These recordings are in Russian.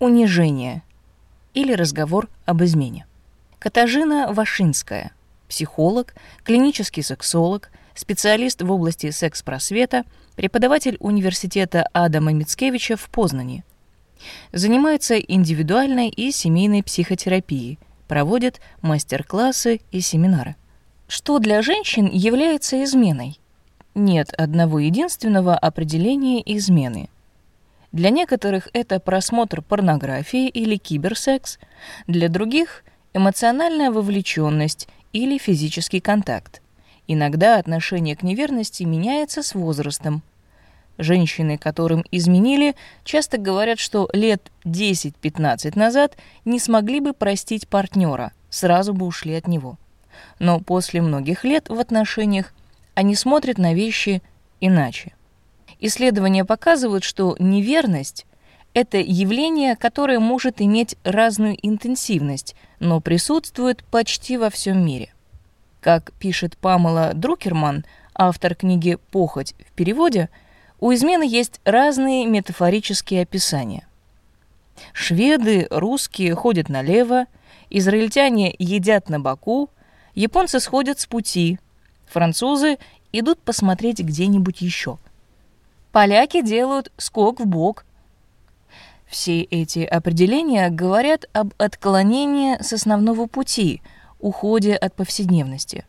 Унижение или разговор об измене. Катажина Вашинская, психолог, клинический сексолог, специалист в области секс-просвета, преподаватель университета Адама Мицкевича в Познани. Занимается индивидуальной и семейной психотерапией, проводит мастер-классы и семинары. Что для женщин является изменой? Нет одного единственного определения измены. Для некоторых это просмотр порнографии или киберсекс, для других — эмоциональная вовлеченность или физический контакт. Иногда отношение к неверности меняется с возрастом. Женщины, которым изменили, часто говорят, что лет 10-15 назад не смогли бы простить партнера, сразу бы ушли от него. Но после многих лет в отношениях они смотрят на вещи иначе. Исследования показывают, что неверность — это явление, которое может иметь разную интенсивность, но присутствует почти во всем мире. Как пишет Памела Друкерман, автор книги «Похоть» в переводе, у измены есть разные метафорические описания. Шведы, русские ходят налево, израильтяне едят на боку, японцы сходят с пути, французы идут посмотреть где-нибудь еще. Поляки делают скок в бок. Все эти определения говорят об отклонении с основного пути – уходе от повседневности.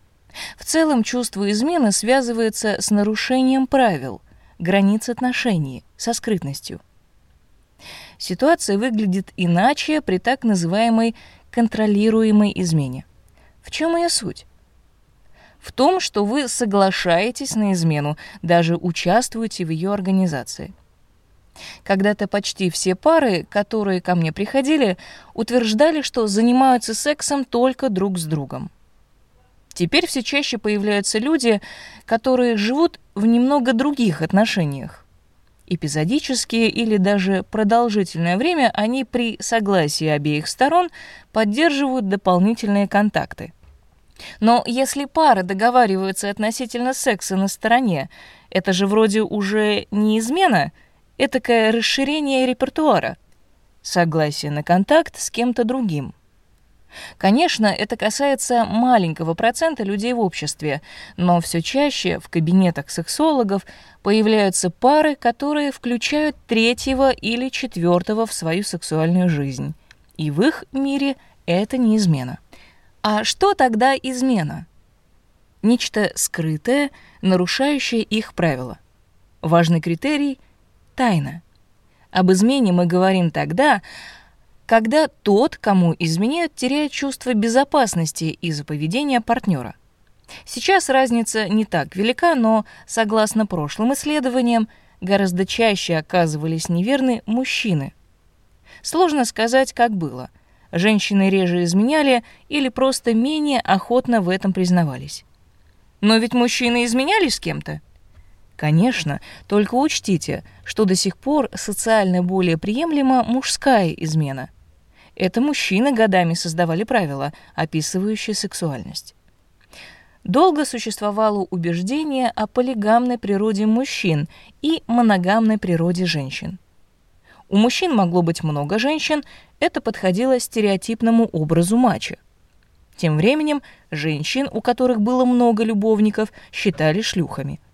В целом чувство измены связывается с нарушением правил, границ отношений, со скрытностью. Ситуация выглядит иначе при так называемой контролируемой измене. В чем ее суть? В том, что вы соглашаетесь на измену, даже участвуете в ее организации. Когда-то почти все пары, которые ко мне приходили, утверждали, что занимаются сексом только друг с другом. Теперь все чаще появляются люди, которые живут в немного других отношениях. Эпизодические или даже продолжительное время они при согласии обеих сторон поддерживают дополнительные контакты. Но если пара договаривается относительно секса на стороне, это же вроде уже не измена – этакое расширение репертуара, согласие на контакт с кем-то другим. Конечно, это касается маленького процента людей в обществе, но все чаще в кабинетах сексологов появляются пары, которые включают третьего или четвертого в свою сексуальную жизнь. И в их мире это не измена. А что тогда измена? Нечто скрытое, нарушающее их правила. Важный критерий — тайна. Об измене мы говорим тогда, когда тот, кому изменяют, теряет чувство безопасности из-за поведения партнера. Сейчас разница не так велика, но, согласно прошлым исследованиям, гораздо чаще оказывались неверны мужчины. Сложно сказать, как было. Женщины реже изменяли или просто менее охотно в этом признавались. Но ведь мужчины изменяли с кем-то. Конечно, только учтите, что до сих пор социально более приемлема мужская измена. Это мужчины годами создавали правила, описывающие сексуальность. Долго существовало убеждение о полигамной природе мужчин и моногамной природе женщин. У мужчин могло быть много женщин, это подходило стереотипному образу мачо. Тем временем женщин, у которых было много любовников, считали шлюхами –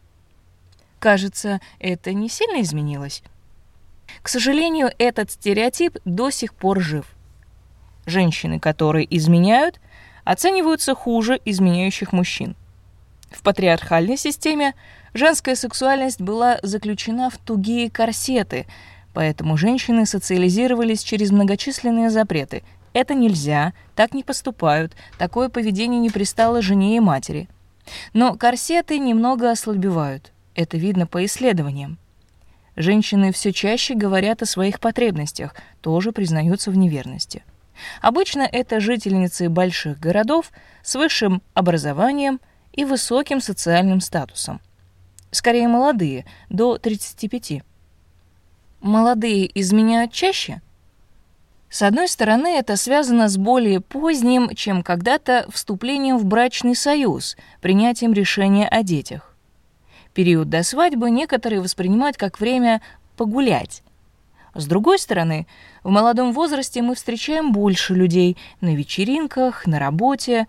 Кажется, это не сильно изменилось. К сожалению, этот стереотип до сих пор жив. Женщины, которые изменяют, оцениваются хуже изменяющих мужчин. В патриархальной системе женская сексуальность была заключена в тугие корсеты, поэтому женщины социализировались через многочисленные запреты. Это нельзя, так не поступают, такое поведение не пристало жене и матери. Но корсеты немного ослабевают – это видно по исследованиям. Женщины все чаще говорят о своих потребностях, тоже признаются в неверности. Обычно это жительницы больших городов с высшим образованием и высоким социальным статусом. Скорее молодые, до 35. Молодые изменяют чаще? С одной стороны, это связано с более поздним, чем когда-то, вступлением в брачный союз, принятием решения о детях. Период до свадьбы некоторые воспринимают как время погулять. С другой стороны, в молодом возрасте мы встречаем больше людей на вечеринках, на работе.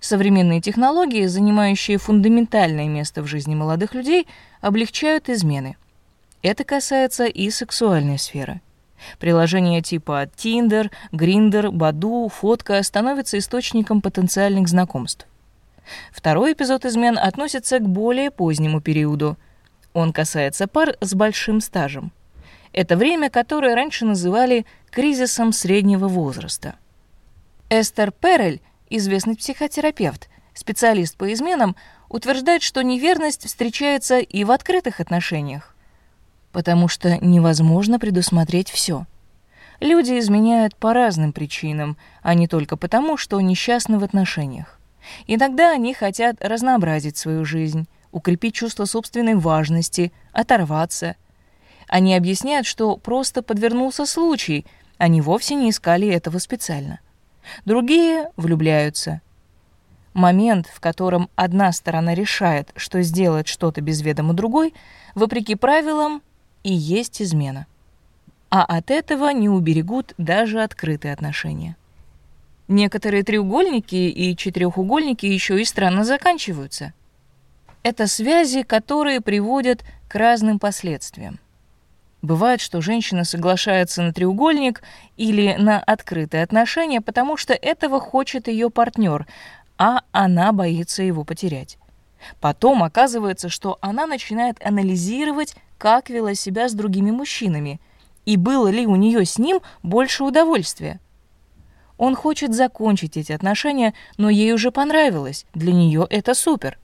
Современные технологии, занимающие фундаментальное место в жизни молодых людей, облегчают измены. Это касается и сексуальной сферы. Приложения типа Tinder, Grindr, Badoo, Фотка становятся источником потенциальных знакомств. Второй эпизод измен относится к более позднему периоду. Он касается пар с большим стажем. Это время, которое раньше называли кризисом среднего возраста. Эстер Перель, известный психотерапевт, специалист по изменам, утверждает, что неверность встречается и в открытых отношениях, потому что невозможно предусмотреть все. Люди изменяют по разным причинам, а не только потому, что несчастны в отношениях. Иногда они хотят разнообразить свою жизнь, укрепить чувство собственной важности, оторваться. Они объясняют, что просто подвернулся случай, они вовсе не искали этого специально. Другие влюбляются. Момент, в котором одна сторона решает, что сделает что-то без ведома другой, вопреки правилам, и есть измена. А от этого не уберегут даже открытые отношения. Некоторые треугольники и четырехугольники еще и странно заканчиваются. Это связи, которые приводят к разным последствиям. Бывает, что женщина соглашается на треугольник или на открытые отношения, потому что этого хочет ее партнер, а она боится его потерять. Потом оказывается, что она начинает анализировать, как вела себя с другими мужчинами, и было ли у нее с ним больше удовольствия. Он хочет закончить эти отношения, но ей уже понравилось, для нее это супер.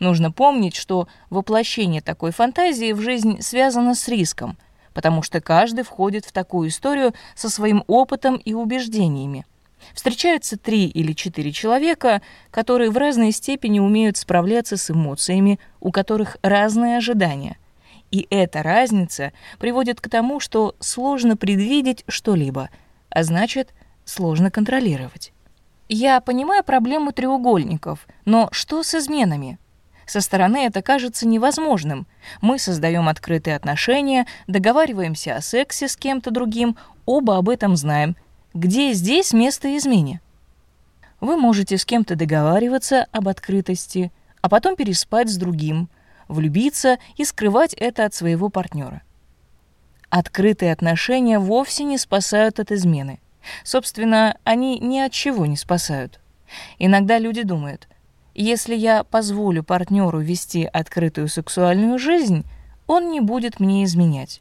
Нужно помнить, что воплощение такой фантазии в жизнь связано с риском, потому что каждый входит в такую историю со своим опытом и убеждениями. Встречаются три или четыре человека, которые в разной степени умеют справляться с эмоциями, у которых разные ожидания. И эта разница приводит к тому, что сложно предвидеть что-либо, а значит, сложно контролировать. Я понимаю проблему треугольников, но что с изменами? Со стороны это кажется невозможным. Мы создаем открытые отношения, договариваемся о сексе с кем-то другим, оба об этом знаем. Где здесь место измене? Вы можете с кем-то договариваться об открытости, а потом переспать с другим, влюбиться и скрывать это от своего партнера. Открытые отношения вовсе не спасают от измены. Собственно, они ни от чего не спасают. Иногда люди думают, если я позволю партнеру вести открытую сексуальную жизнь, он не будет мне изменять.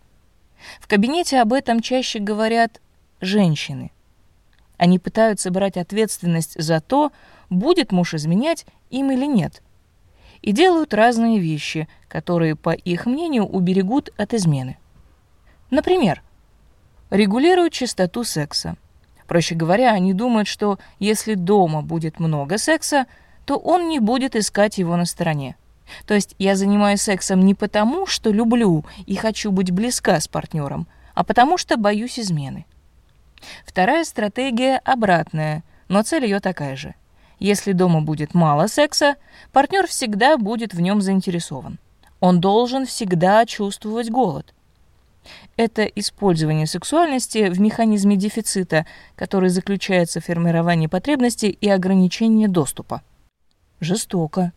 В кабинете об этом чаще говорят женщины. Они пытаются брать ответственность за то, будет муж изменять им или нет. И делают разные вещи, которые, по их мнению, уберегут от измены. Например, регулируют частоту секса. Проще говоря, они думают, что если дома будет много секса, то он не будет искать его на стороне. То есть я занимаюсь сексом не потому, что люблю и хочу быть близка с партнером, а потому что боюсь измены. Вторая стратегия обратная, но цель ее такая же. Если дома будет мало секса, партнер всегда будет в нем заинтересован. Он должен всегда чувствовать голод. Это использование сексуальности в механизме дефицита, который заключается в формировании потребностей и ограничении доступа. Жестоко.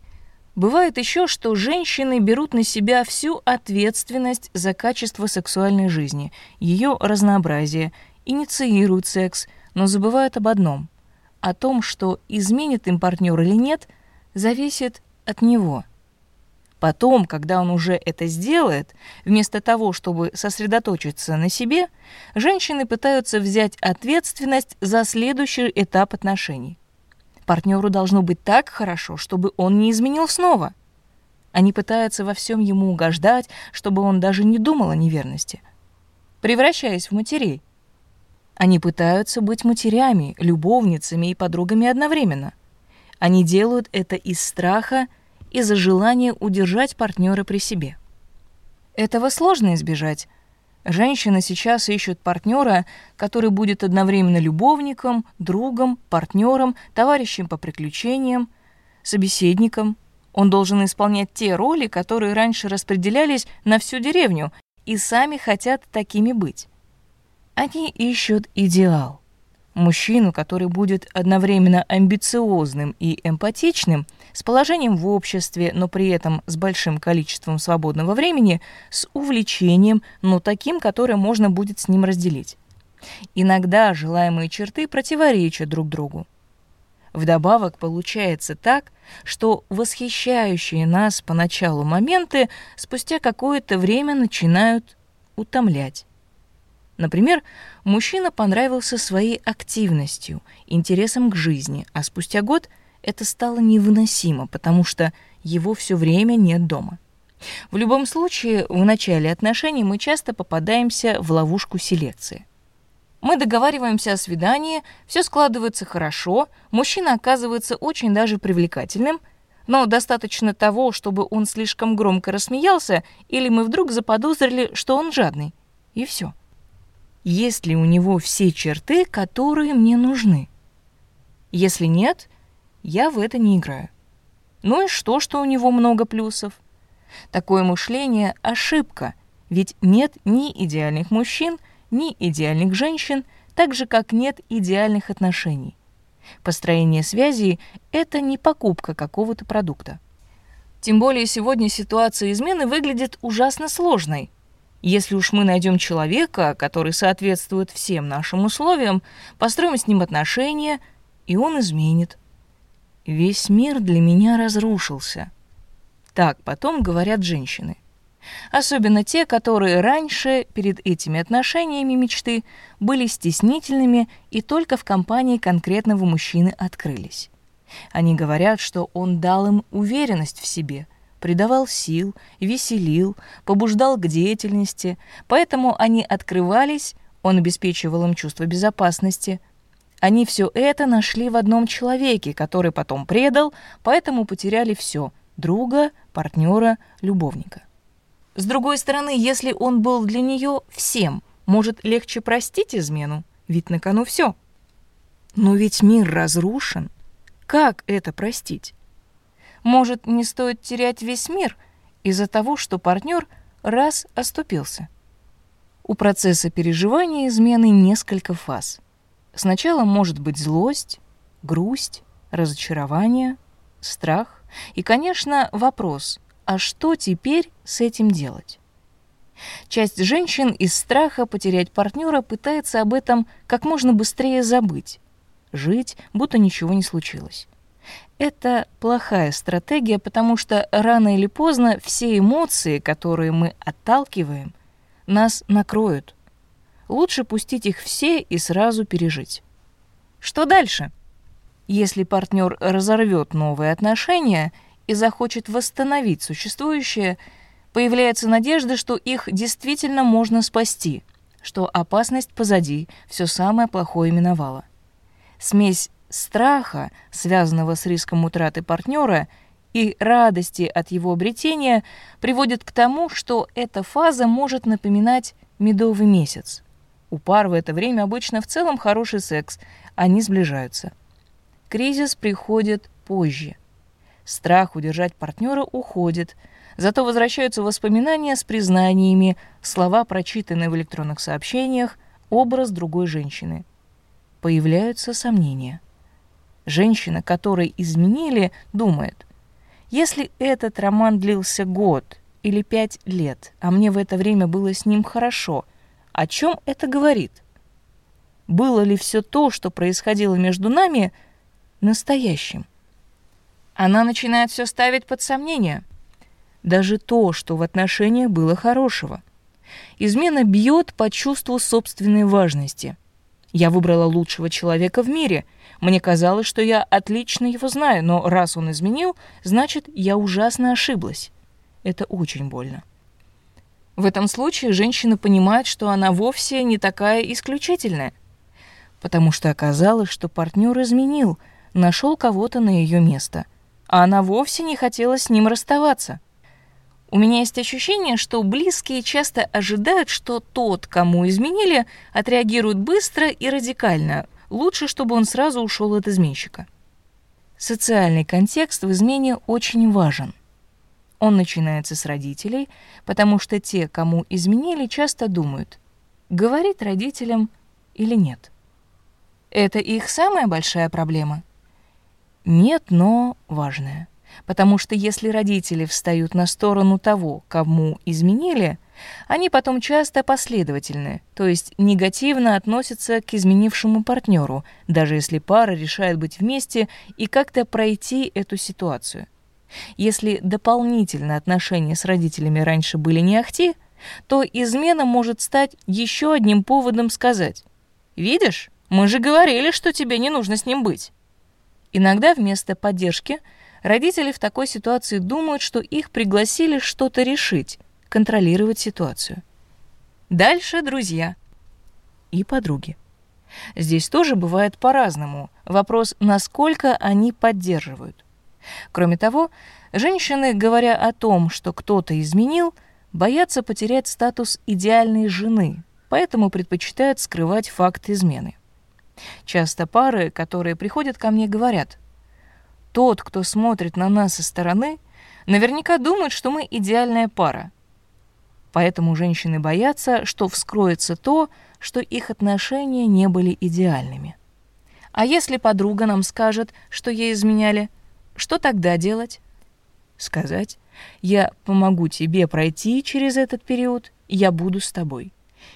Бывает еще, что женщины берут на себя всю ответственность за качество сексуальной жизни, ее разнообразие, инициируют секс, но забывают об одном – о том, что изменит им партнер или нет, зависит от него – Потом, когда он уже это сделает, вместо того, чтобы сосредоточиться на себе, женщины пытаются взять ответственность за следующий этап отношений. Партнеру должно быть так хорошо, чтобы он не изменил снова. Они пытаются во всем ему угождать, чтобы он даже не думал о неверности. Превращаясь в матерей. Они пытаются быть матерями, любовницами и подругами одновременно. Они делают это из страха из-за желания удержать партнера при себе. Этого сложно избежать. Женщины сейчас ищут партнера, который будет одновременно любовником, другом, партнером, товарищем по приключениям, собеседником. Он должен исполнять те роли, которые раньше распределялись на всю деревню, и сами хотят такими быть. Они ищут идеал. Мужчину, который будет одновременно амбициозным и эмпатичным, с положением в обществе, но при этом с большим количеством свободного времени, с увлечением, но таким, которое можно будет с ним разделить. Иногда желаемые черты противоречат друг другу. Вдобавок получается так, что восхищающие нас поначалу моменты спустя какое-то время начинают утомлять. Например, мужчина понравился своей активностью, интересом к жизни, а спустя год это стало невыносимо, потому что его все время нет дома. В любом случае, в начале отношений мы часто попадаемся в ловушку селекции. Мы договариваемся о свидании, все складывается хорошо, мужчина оказывается очень даже привлекательным, но достаточно того, чтобы он слишком громко рассмеялся, или мы вдруг заподозрили, что он жадный. И все. Есть ли у него все черты, которые мне нужны? Если нет, я в это не играю. Ну и что, что у него много плюсов? Такое мышление — ошибка, ведь нет ни идеальных мужчин, ни идеальных женщин, так же, как нет идеальных отношений. Построение связей — это не покупка какого-то продукта. Тем более сегодня ситуация измены выглядит ужасно сложной. Если уж мы найдем человека, который соответствует всем нашим условиям, построим с ним отношения, и он изменит. Весь мир для меня разрушился. Так потом говорят женщины. Особенно те, которые раньше, перед этими отношениями мечты, были стеснительными и только в компании конкретного мужчины открылись. Они говорят, что он дал им уверенность в себе, придавал сил, веселил, побуждал к деятельности, поэтому они открывались, он обеспечивал им чувство безопасности. Они все это нашли в одном человеке, который потом предал, поэтому потеряли все — друга, партнера, любовника. С другой стороны, если он был для нее всем, может, легче простить измену, ведь на кону все. Но ведь мир разрушен. Как это простить? Может, не стоит терять весь мир из-за того, что партнер раз оступился? У процесса переживания измены несколько фаз. Сначала может быть злость, грусть, разочарование, страх и, конечно, вопрос – а что теперь с этим делать? Часть женщин из страха потерять партнера пытается об этом как можно быстрее забыть, жить, будто ничего не случилось. Это плохая стратегия, потому что рано или поздно все эмоции, которые мы отталкиваем, нас накроют. Лучше пустить их все и сразу пережить. Что дальше? Если партнер разорвет новые отношения — и захочет восстановить существующее, появляется надежда, что их действительно можно спасти, что опасность позади, все самое плохое миновало. Смесь страха, связанного с риском утраты партнера, и радости от его обретения приводит к тому, что эта фаза может напоминать медовый месяц. У пар в это время обычно в целом хороший секс, они сближаются. Кризис приходит позже – Страх удержать партнера уходит, зато возвращаются воспоминания с признаниями, слова, прочитанные в электронных сообщениях, образ другой женщины. Появляются сомнения. Женщина, которой изменили, думает, если этот роман длился год или пять лет, а мне в это время было с ним хорошо, о чем это говорит? Было ли все то, что происходило между нами, настоящим? она начинает все ставить под сомнение. Даже то, что в отношениях было хорошего. Измена бьет по чувству собственной важности. Я выбрала лучшего человека в мире. Мне казалось, что я отлично его знаю, но раз он изменил, значит, я ужасно ошиблась. Это очень больно. В этом случае женщина понимает, что она вовсе не такая исключительная, потому что оказалось, что партнер изменил, нашел кого-то на ее место — а она вовсе не хотела с ним расставаться. У меня есть ощущение, что близкие часто ожидают, что тот, кому изменили, отреагирует быстро и радикально. Лучше, чтобы он сразу ушел от изменщика. Социальный контекст в измене очень важен. Он начинается с родителей, потому что те, кому изменили, часто думают, говорить родителям или нет? Это их самая большая проблема? Нет, но важная. Потому что если родители встают на сторону того, кому изменили, они потом часто последовательны, то есть негативно относятся к изменившему партнеру, даже если пара решает быть вместе и как-то пройти эту ситуацию. Если дополнительно отношения с родителями раньше были не ахти, то измена может стать еще одним поводом сказать «Видишь, мы же говорили, что тебе не нужно с ним быть». Иногда вместо поддержки родители в такой ситуации думают, что их пригласили что-то решить, контролировать ситуацию. Дальше друзья и подруги. Здесь тоже бывает по-разному. Вопрос, насколько они поддерживают. Кроме того, женщины, говоря о том, что кто-то изменил, боятся потерять статус идеальной жены, поэтому предпочитают скрывать факт измены. Часто пары, которые приходят ко мне, говорят, «Тот, кто смотрит на нас со стороны, наверняка думает, что мы идеальная пара, Поэтому женщины боятся, что вскроется то, что их отношения не были идеальными. А если подруга нам скажет, что ей изменяли, что тогда делать? Сказать, я помогу тебе пройти через этот период, я буду с тобой.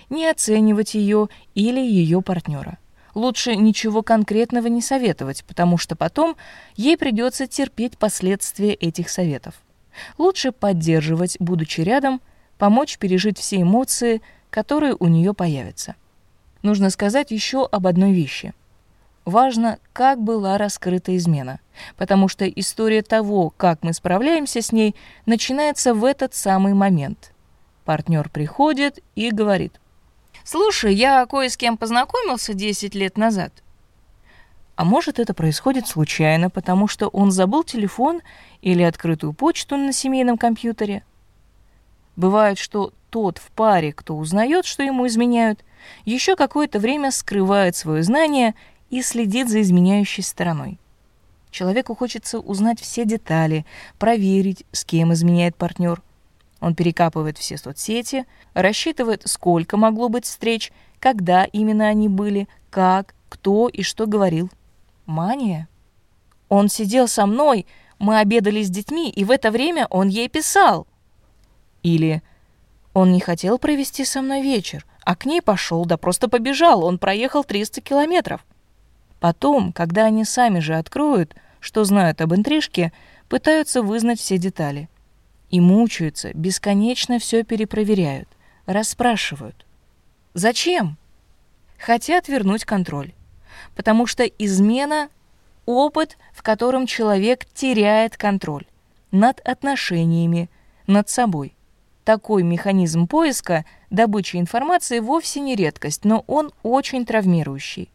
Не оценивать ее или ее партнера. Лучше ничего конкретного не советовать, потому что потом ей придется терпеть последствия этих советов. Лучше поддерживать, будучи рядом, помочь пережить все эмоции, которые у нее появятся. Нужно сказать еще об одной вещи. Важно, как была раскрыта измена, потому что история того, как мы справляемся с ней, начинается в этот самый момент. Партнер приходит и говорит, «Слушай, я кое с кем познакомился 10 лет назад». А может, это происходит случайно, потому что он забыл телефон или открытую почту на семейном компьютере – Бывает, что тот в паре, кто узнает, что ему изменяют, еще какое-то время скрывает свое знание и следит за изменяющей стороной. Человеку хочется узнать все детали, проверить, с кем изменяет партнер. Он перекапывает все соцсети, рассчитывает, сколько могло быть встреч, когда именно они были, как, кто и что говорил. Мания. Он сидел со мной, мы обедали с детьми, и в это время он ей писал. Или «Он не хотел провести со мной вечер, а к ней пошел, да просто побежал, он проехал 300 километров». Потом, когда они сами же откроют, что знают об интрижке, пытаются вызнать все детали. И мучаются, бесконечно все перепроверяют, расспрашивают. Зачем? Хотят вернуть контроль. Потому что измена — опыт, в котором человек теряет контроль над отношениями, над собой. Такой механизм поиска, добычи информации вовсе не редкость, но он очень травмирующий.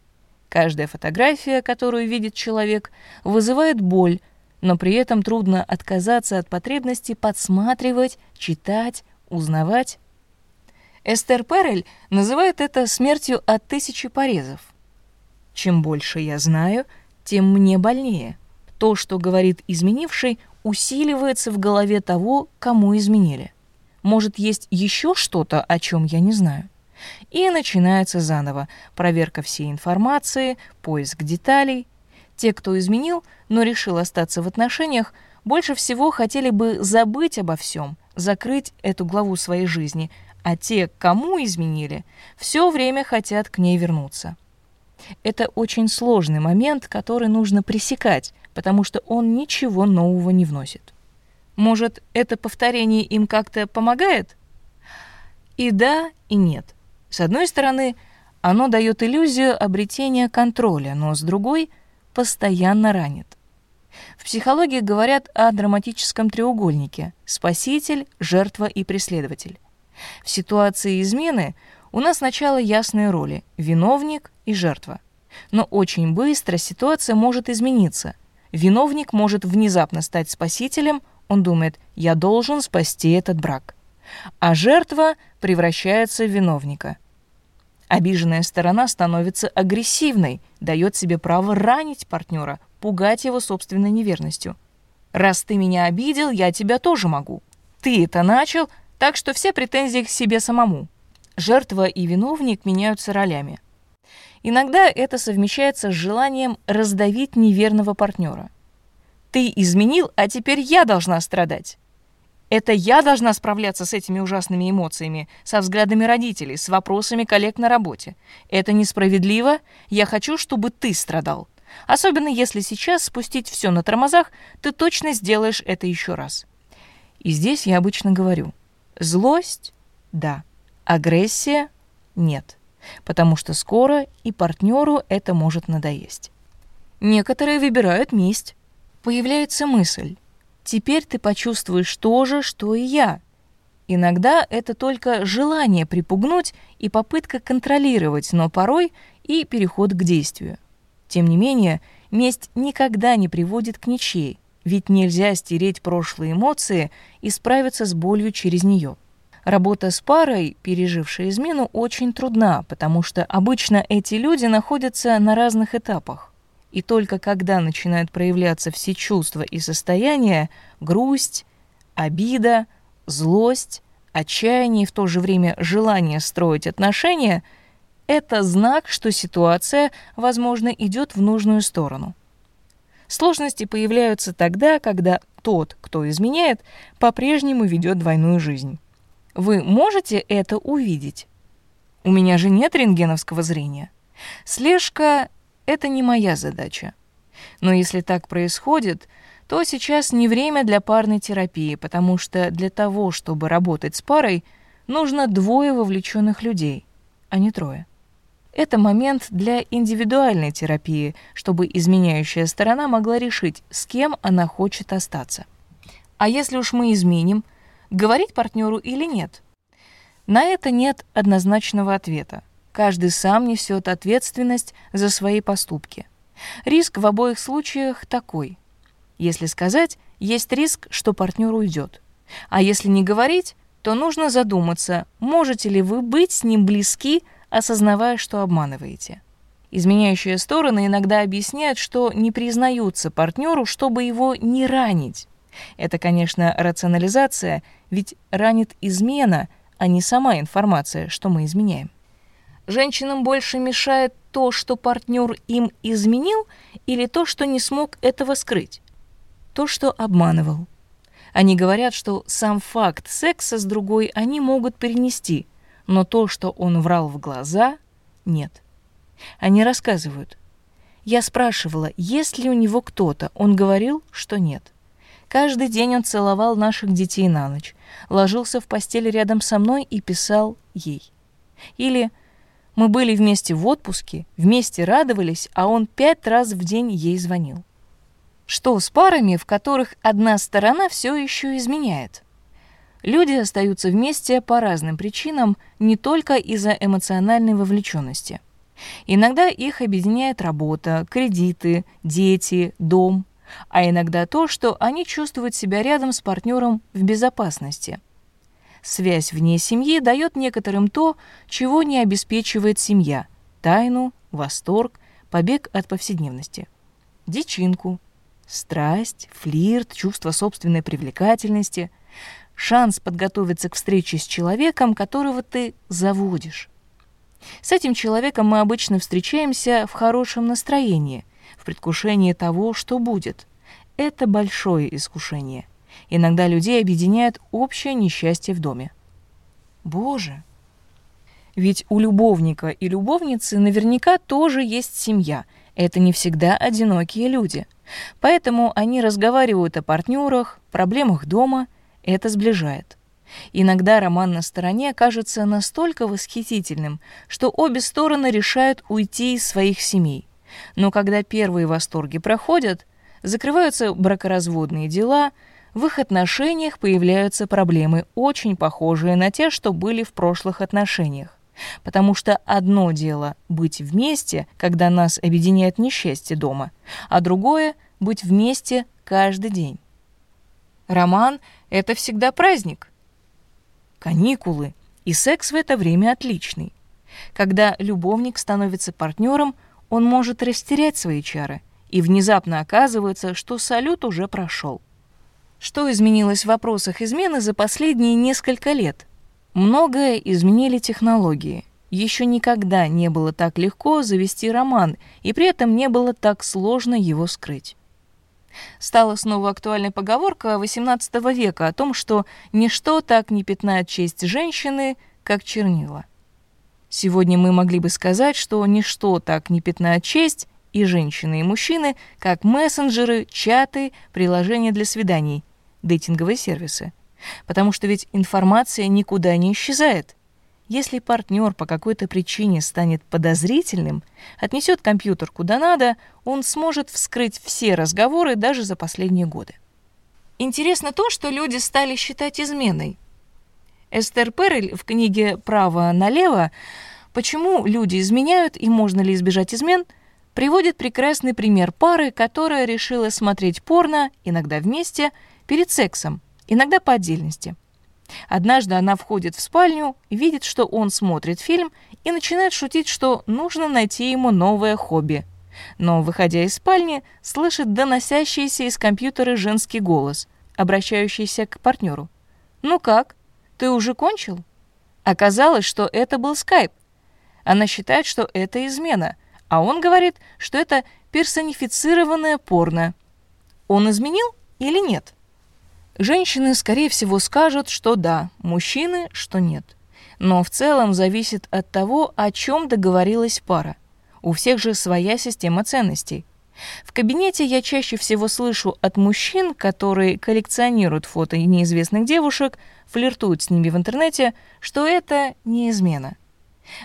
Каждая фотография, которую видит человек, вызывает боль, но при этом трудно отказаться от потребности подсматривать, читать, узнавать. Эстер Перель называет это смертью от тысячи порезов. Чем больше я знаю, тем мне больнее. То, что говорит изменивший, усиливается в голове того, кому изменили. Может, есть еще что-то, о чем я не знаю? И начинается заново проверка всей информации, поиск деталей. Те, кто изменил, но решил остаться в отношениях, больше всего хотели бы забыть обо всем, закрыть эту главу своей жизни, а те, кому изменили, все время хотят к ней вернуться. Это очень сложный момент, который нужно пресекать, потому что он ничего нового не вносит. Может, это повторение им как-то помогает? И да, и нет. С одной стороны, оно дает иллюзию обретения контроля, но с другой — постоянно ранит. В психологии говорят о драматическом треугольнике — спаситель, жертва и преследователь. В ситуации измены у нас сначала ясные роли — виновник и жертва. Но очень быстро ситуация может измениться. Виновник может внезапно стать спасителем, он думает, я должен спасти этот брак. А жертва превращается в виновника. Обиженная сторона становится агрессивной, дает себе право ранить партнера, пугать его собственной неверностью. «Раз ты меня обидел, я тебя тоже могу. Ты это начал, так что все претензии к себе самому». Жертва и виновник меняются ролями. Иногда это совмещается с желанием раздавить неверного партнера. Ты изменил, а теперь я должна страдать. Это я должна справляться с этими ужасными эмоциями, со взглядами родителей, с вопросами коллег на работе. Это несправедливо. Я хочу, чтобы ты страдал. Особенно если сейчас спустить все на тормозах, ты точно сделаешь это еще раз. И здесь я обычно говорю. Злость – да. Агрессия – нет. Потому что скоро и партнеру это может надоесть. Некоторые выбирают месть. Появляется мысль – Теперь ты почувствуешь то же, что и я. Иногда это только желание припугнуть и попытка контролировать, но порой и переход к действию. Тем не менее, месть никогда не приводит к ничьей, ведь нельзя стереть прошлые эмоции и справиться с болью через нее. Работа с парой, пережившей измену, очень трудна, потому что обычно эти люди находятся на разных этапах. И только когда начинают проявляться все чувства и состояния, грусть, обида, злость, отчаяние и в то же время желание строить отношения, это знак, что ситуация, возможно, идет в нужную сторону. Сложности появляются тогда, когда тот, кто изменяет, по-прежнему ведет двойную жизнь. Вы можете это увидеть? У меня же нет рентгеновского зрения. Слежка это не моя задача. Но если так происходит, то сейчас не время для парной терапии, потому что для того, чтобы работать с парой, нужно двое вовлеченных людей, а не трое. Это момент для индивидуальной терапии, чтобы изменяющая сторона могла решить, с кем она хочет остаться. А если уж мы изменим, говорить партнеру или нет? На это нет однозначного ответа. Каждый сам несет ответственность за свои поступки. Риск в обоих случаях такой. Если сказать, есть риск, что партнер уйдет. А если не говорить, то нужно задуматься, можете ли вы быть с ним близки, осознавая, что обманываете. Изменяющие стороны иногда объясняют, что не признаются партнеру, чтобы его не ранить. Это, конечно, рационализация, ведь ранит измена, а не сама информация, что мы изменяем. Женщинам больше мешает то, что партнер им изменил, или то, что не смог этого скрыть? То, что обманывал. Они говорят, что сам факт секса с другой они могут перенести, но то, что он врал в глаза, нет. Они рассказывают. Я спрашивала, есть ли у него кто-то. Он говорил, что нет. Каждый день он целовал наших детей на ночь, ложился в постель рядом со мной и писал ей. Или мы были вместе в отпуске, вместе радовались, а он пять раз в день ей звонил. Что с парами, в которых одна сторона все еще изменяет? Люди остаются вместе по разным причинам, не только из-за эмоциональной вовлеченности. Иногда их объединяет работа, кредиты, дети, дом, а иногда то, что они чувствуют себя рядом с партнером в безопасности – Связь вне семьи дает некоторым то, чего не обеспечивает семья – тайну, восторг, побег от повседневности. Дичинку, страсть, флирт, чувство собственной привлекательности, шанс подготовиться к встрече с человеком, которого ты заводишь. С этим человеком мы обычно встречаемся в хорошем настроении, в предвкушении того, что будет. Это большое искушение – Иногда людей объединяет общее несчастье в доме. Боже! Ведь у любовника и любовницы наверняка тоже есть семья. Это не всегда одинокие люди. Поэтому они разговаривают о партнерах, проблемах дома. Это сближает. Иногда роман на стороне кажется настолько восхитительным, что обе стороны решают уйти из своих семей. Но когда первые восторги проходят, закрываются бракоразводные дела – в их отношениях появляются проблемы, очень похожие на те, что были в прошлых отношениях. Потому что одно дело быть вместе, когда нас объединяет несчастье дома, а другое — быть вместе каждый день. Роман — это всегда праздник. Каникулы и секс в это время отличный. Когда любовник становится партнером, он может растерять свои чары, и внезапно оказывается, что салют уже прошел. Что изменилось в вопросах измены за последние несколько лет? Многое изменили технологии. Еще никогда не было так легко завести роман, и при этом не было так сложно его скрыть. Стала снова актуальной поговорка XVIII века о том, что ничто так не пятнает честь женщины, как чернила. Сегодня мы могли бы сказать, что ничто так не пятнает честь и женщины, и мужчины, как мессенджеры, чаты, приложения для свиданий, дейтинговые сервисы. Потому что ведь информация никуда не исчезает. Если партнер по какой-то причине станет подозрительным, отнесет компьютер куда надо, он сможет вскрыть все разговоры даже за последние годы. Интересно то, что люди стали считать изменой. Эстер Перель в книге «Право налево. Почему люди изменяют и можно ли избежать измен» приводит прекрасный пример пары, которая решила смотреть порно, иногда вместе, перед сексом, иногда по отдельности – Однажды она входит в спальню, видит, что он смотрит фильм и начинает шутить, что нужно найти ему новое хобби. Но, выходя из спальни, слышит доносящийся из компьютера женский голос, обращающийся к партнеру. «Ну как? Ты уже кончил?» Оказалось, что это был скайп. Она считает, что это измена, а он говорит, что это персонифицированное порно. Он изменил или нет? Женщины, скорее всего, скажут, что да, мужчины, что нет. Но в целом зависит от того, о чем договорилась пара. У всех же своя система ценностей. В кабинете я чаще всего слышу от мужчин, которые коллекционируют фото неизвестных девушек, флиртуют с ними в интернете, что это не измена.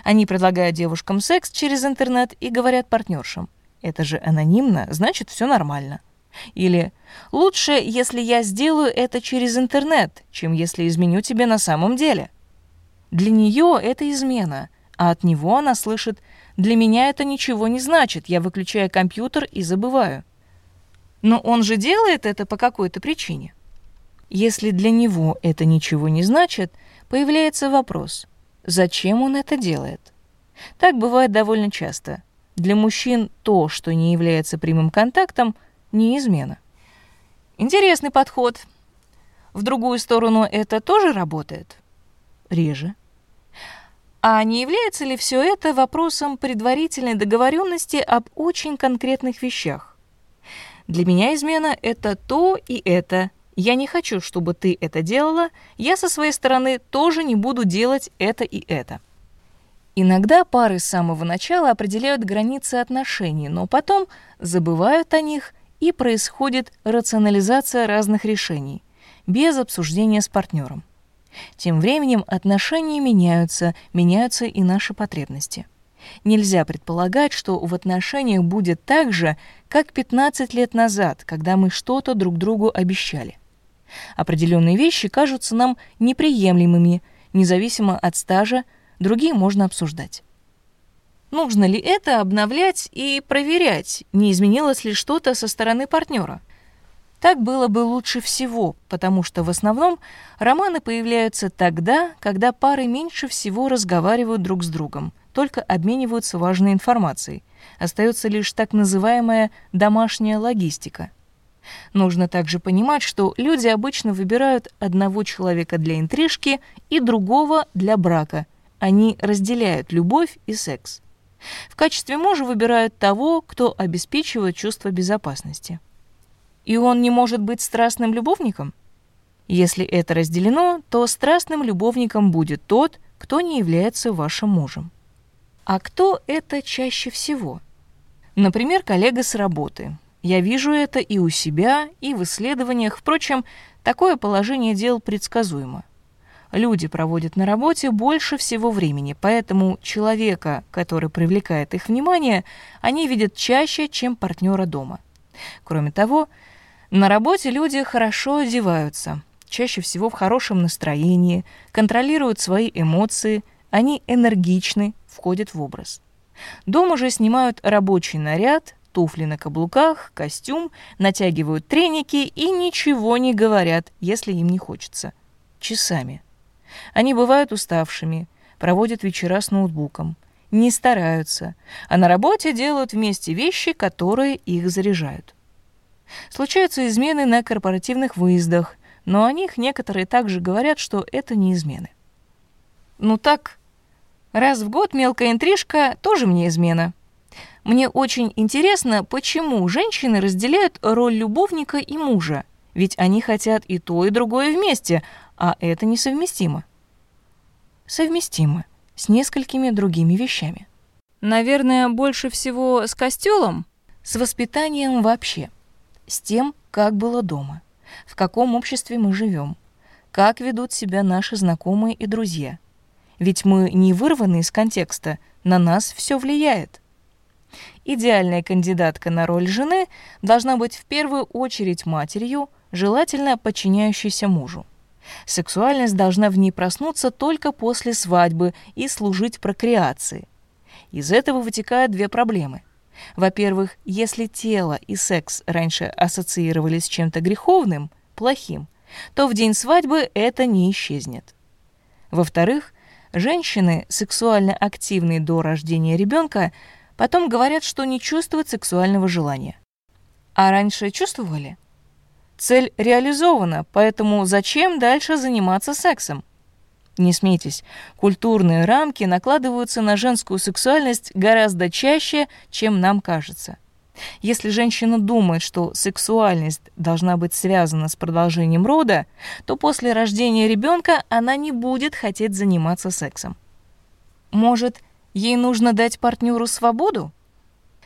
Они предлагают девушкам секс через интернет и говорят партнершам. Это же анонимно, значит, все нормально. Или «Лучше, если я сделаю это через интернет, чем если изменю тебе на самом деле». Для нее это измена, а от него она слышит «Для меня это ничего не значит, я выключаю компьютер и забываю». Но он же делает это по какой-то причине. Если для него это ничего не значит, появляется вопрос, зачем он это делает? Так бывает довольно часто. Для мужчин то, что не является прямым контактом – не измена. Интересный подход. В другую сторону это тоже работает? Реже. А не является ли все это вопросом предварительной договоренности об очень конкретных вещах? Для меня измена — это то и это. Я не хочу, чтобы ты это делала, я со своей стороны тоже не буду делать это и это. Иногда пары с самого начала определяют границы отношений, но потом забывают о них и происходит рационализация разных решений, без обсуждения с партнером. Тем временем отношения меняются, меняются и наши потребности. Нельзя предполагать, что в отношениях будет так же, как 15 лет назад, когда мы что-то друг другу обещали. Определенные вещи кажутся нам неприемлемыми, независимо от стажа, другие можно обсуждать. Нужно ли это обновлять и проверять, не изменилось ли что-то со стороны партнера? Так было бы лучше всего, потому что в основном романы появляются тогда, когда пары меньше всего разговаривают друг с другом, только обмениваются важной информацией. Остается лишь так называемая домашняя логистика. Нужно также понимать, что люди обычно выбирают одного человека для интрижки и другого для брака. Они разделяют любовь и секс. В качестве мужа выбирают того, кто обеспечивает чувство безопасности. И он не может быть страстным любовником? Если это разделено, то страстным любовником будет тот, кто не является вашим мужем. А кто это чаще всего? Например, коллега с работы. Я вижу это и у себя, и в исследованиях. Впрочем, такое положение дел предсказуемо. Люди проводят на работе больше всего времени, поэтому человека, который привлекает их внимание, они видят чаще, чем партнера дома. Кроме того, на работе люди хорошо одеваются, чаще всего в хорошем настроении, контролируют свои эмоции, они энергичны, входят в образ. Дома же снимают рабочий наряд, туфли на каблуках, костюм, натягивают треники и ничего не говорят, если им не хочется. Часами. Они бывают уставшими, проводят вечера с ноутбуком, не стараются, а на работе делают вместе вещи, которые их заряжают. Случаются измены на корпоративных выездах, но о них некоторые также говорят, что это не измены. Ну так, раз в год мелкая интрижка тоже мне измена. Мне очень интересно, почему женщины разделяют роль любовника и мужа, ведь они хотят и то, и другое вместе, а это несовместимо. Совместимо с несколькими другими вещами. Наверное, больше всего с костелом, с воспитанием вообще, с тем, как было дома, в каком обществе мы живем, как ведут себя наши знакомые и друзья. Ведь мы не вырваны из контекста, на нас все влияет. Идеальная кандидатка на роль жены должна быть в первую очередь матерью, желательно подчиняющейся мужу. Сексуальность должна в ней проснуться только после свадьбы и служить прокреации. Из этого вытекают две проблемы. Во-первых, если тело и секс раньше ассоциировались с чем-то греховным, плохим, то в день свадьбы это не исчезнет. Во-вторых, женщины, сексуально активные до рождения ребенка, потом говорят, что не чувствуют сексуального желания. А раньше чувствовали? Цель реализована, поэтому зачем дальше заниматься сексом? Не смейтесь, культурные рамки накладываются на женскую сексуальность гораздо чаще, чем нам кажется. Если женщина думает, что сексуальность должна быть связана с продолжением рода, то после рождения ребенка она не будет хотеть заниматься сексом. Может, ей нужно дать партнеру свободу?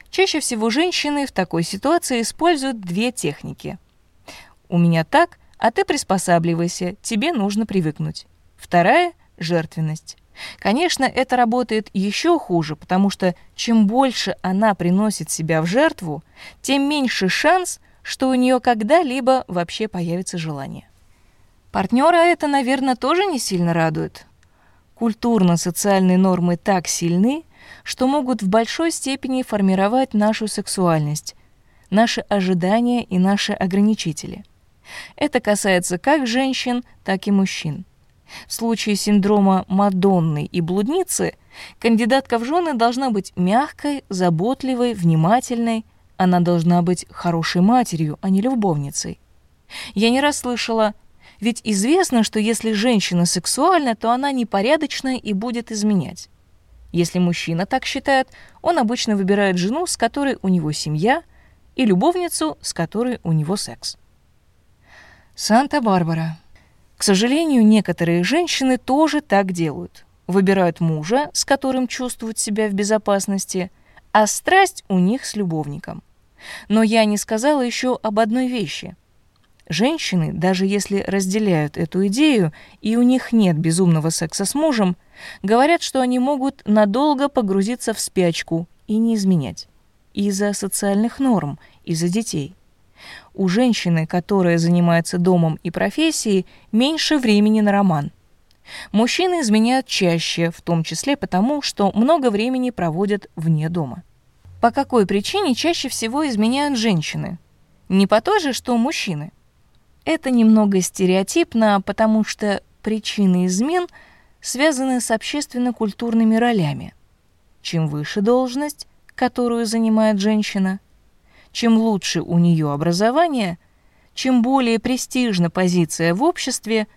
Чаще всего женщины в такой ситуации используют две техники. У меня так, а ты приспосабливайся, тебе нужно привыкнуть. Вторая — жертвенность. Конечно, это работает еще хуже, потому что чем больше она приносит себя в жертву, тем меньше шанс, что у нее когда-либо вообще появится желание. Партнера это, наверное, тоже не сильно радует. Культурно-социальные нормы так сильны, что могут в большой степени формировать нашу сексуальность, наши ожидания и наши ограничители. Это касается как женщин, так и мужчин. В случае синдрома Мадонны и блудницы кандидатка в жены должна быть мягкой, заботливой, внимательной. Она должна быть хорошей матерью, а не любовницей. Я не раз слышала, ведь известно, что если женщина сексуальна, то она непорядочная и будет изменять. Если мужчина так считает, он обычно выбирает жену, с которой у него семья, и любовницу, с которой у него секс. Санта-Барбара. К сожалению, некоторые женщины тоже так делают. Выбирают мужа, с которым чувствуют себя в безопасности, а страсть у них с любовником. Но я не сказала еще об одной вещи. Женщины, даже если разделяют эту идею и у них нет безумного секса с мужем, говорят, что они могут надолго погрузиться в спячку и не изменять. Из-за социальных норм, из-за детей. У женщины, которая занимается домом и профессией, меньше времени на роман. Мужчины изменяют чаще, в том числе потому, что много времени проводят вне дома. По какой причине чаще всего изменяют женщины? Не по той же, что мужчины. Это немного стереотипно, потому что причины измен связаны с общественно-культурными ролями. Чем выше должность, которую занимает женщина, чем лучше у нее образование, чем более престижна позиция в обществе,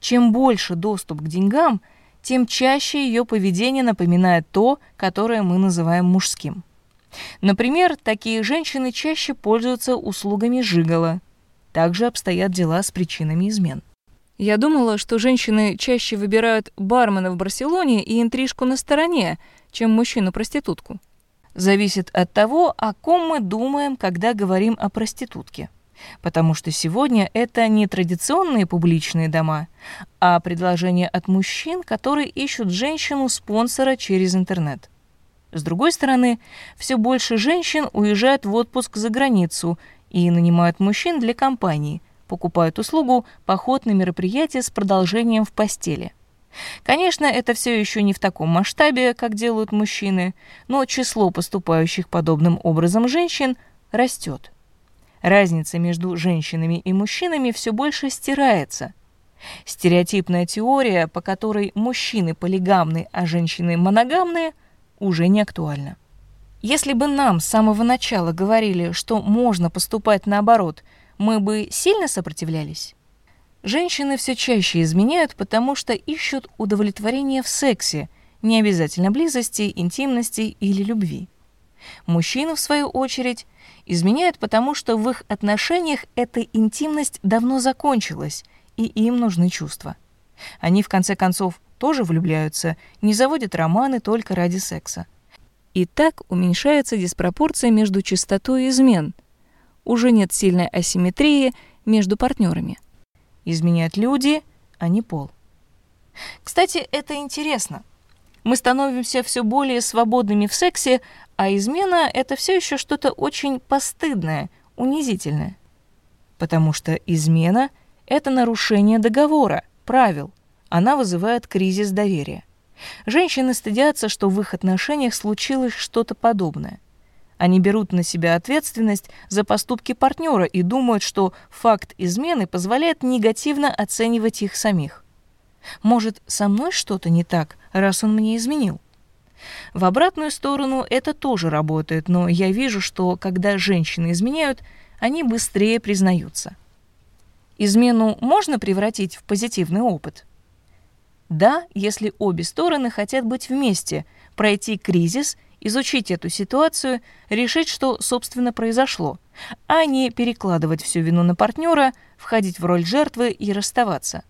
чем больше доступ к деньгам, тем чаще ее поведение напоминает то, которое мы называем мужским. Например, такие женщины чаще пользуются услугами жигала. Также обстоят дела с причинами измен. Я думала, что женщины чаще выбирают бармена в Барселоне и интрижку на стороне, чем мужчину-проститутку зависит от того, о ком мы думаем, когда говорим о проститутке. Потому что сегодня это не традиционные публичные дома, а предложения от мужчин, которые ищут женщину-спонсора через интернет. С другой стороны, все больше женщин уезжают в отпуск за границу и нанимают мужчин для компании, покупают услугу поход на мероприятие с продолжением в постели. Конечно, это все еще не в таком масштабе, как делают мужчины, но число поступающих подобным образом женщин растет. Разница между женщинами и мужчинами все больше стирается. Стереотипная теория, по которой мужчины полигамны, а женщины моногамные, уже не актуальна. Если бы нам с самого начала говорили, что можно поступать наоборот, мы бы сильно сопротивлялись? Женщины все чаще изменяют, потому что ищут удовлетворение в сексе, не обязательно близости, интимности или любви. Мужчины, в свою очередь, изменяют, потому что в их отношениях эта интимность давно закончилась, и им нужны чувства. Они, в конце концов, тоже влюбляются, не заводят романы только ради секса. И так уменьшается диспропорция между частотой измен. Уже нет сильной асимметрии между партнерами. Изменяют люди, а не пол. Кстати, это интересно. Мы становимся все более свободными в сексе, а измена — это все еще что-то очень постыдное, унизительное. Потому что измена — это нарушение договора, правил. Она вызывает кризис доверия. Женщины стыдятся, что в их отношениях случилось что-то подобное. Они берут на себя ответственность за поступки партнера и думают, что факт измены позволяет негативно оценивать их самих. Может, со мной что-то не так, раз он мне изменил? В обратную сторону это тоже работает, но я вижу, что когда женщины изменяют, они быстрее признаются. Измену можно превратить в позитивный опыт? Да, если обе стороны хотят быть вместе, пройти кризис, изучить эту ситуацию, решить, что, собственно, произошло, а не перекладывать всю вину на партнера, входить в роль жертвы и расставаться.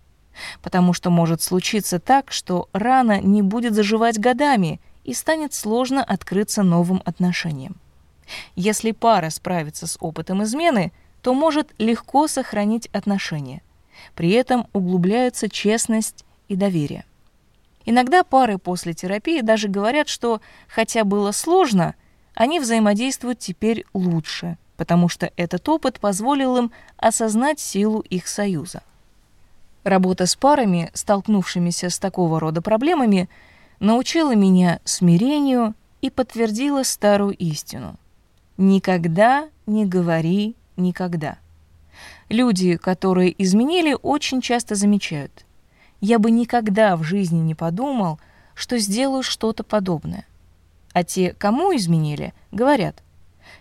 Потому что может случиться так, что рана не будет заживать годами, и станет сложно открыться новым отношениям. Если пара справится с опытом измены, то может легко сохранить отношения. При этом углубляются честность и доверие. Иногда пары после терапии даже говорят, что хотя было сложно, они взаимодействуют теперь лучше, потому что этот опыт позволил им осознать силу их союза. Работа с парами, столкнувшимися с такого рода проблемами, научила меня смирению и подтвердила старую истину. Никогда не говори никогда. Люди, которые изменили, очень часто замечают. Я бы никогда в жизни не подумал, что сделаю что-то подобное. А те, кому изменили, говорят,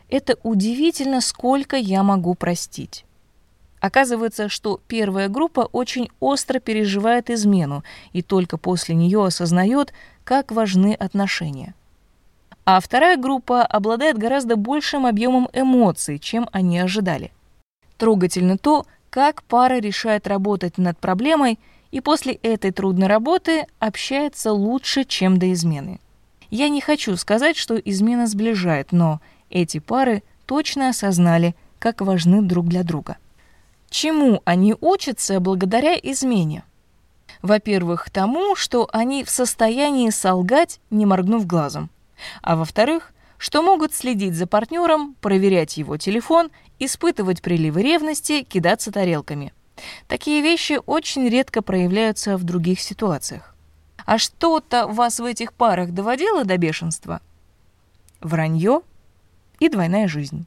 это удивительно, сколько я могу простить. Оказывается, что первая группа очень остро переживает измену и только после нее осознает, как важны отношения. А вторая группа обладает гораздо большим объемом эмоций, чем они ожидали. Трогательно то, как пара решает работать над проблемой и после этой трудной работы общается лучше, чем до измены. Я не хочу сказать, что измена сближает, но эти пары точно осознали, как важны друг для друга. Чему они учатся благодаря измене? Во-первых, тому, что они в состоянии солгать, не моргнув глазом. А во-вторых, что могут следить за партнером, проверять его телефон, испытывать приливы ревности, кидаться тарелками. Такие вещи очень редко проявляются в других ситуациях. А что-то вас в этих парах доводило до бешенства? Вранье и двойная жизнь.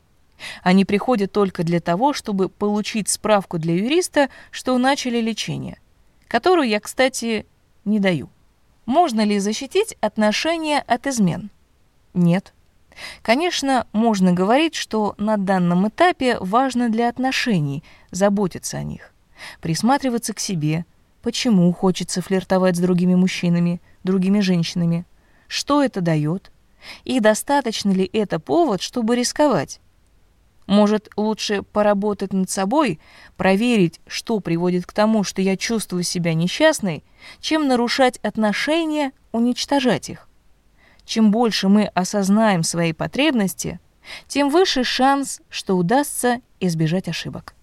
Они приходят только для того, чтобы получить справку для юриста, что начали лечение, которую я, кстати, не даю. Можно ли защитить отношения от измен? Нет. Конечно, можно говорить, что на данном этапе важно для отношений заботиться о них, присматриваться к себе, почему хочется флиртовать с другими мужчинами, другими женщинами, что это дает, и достаточно ли это повод, чтобы рисковать. Может, лучше поработать над собой, проверить, что приводит к тому, что я чувствую себя несчастной, чем нарушать отношения, уничтожать их. Чем больше мы осознаем свои потребности, тем выше шанс, что удастся избежать ошибок.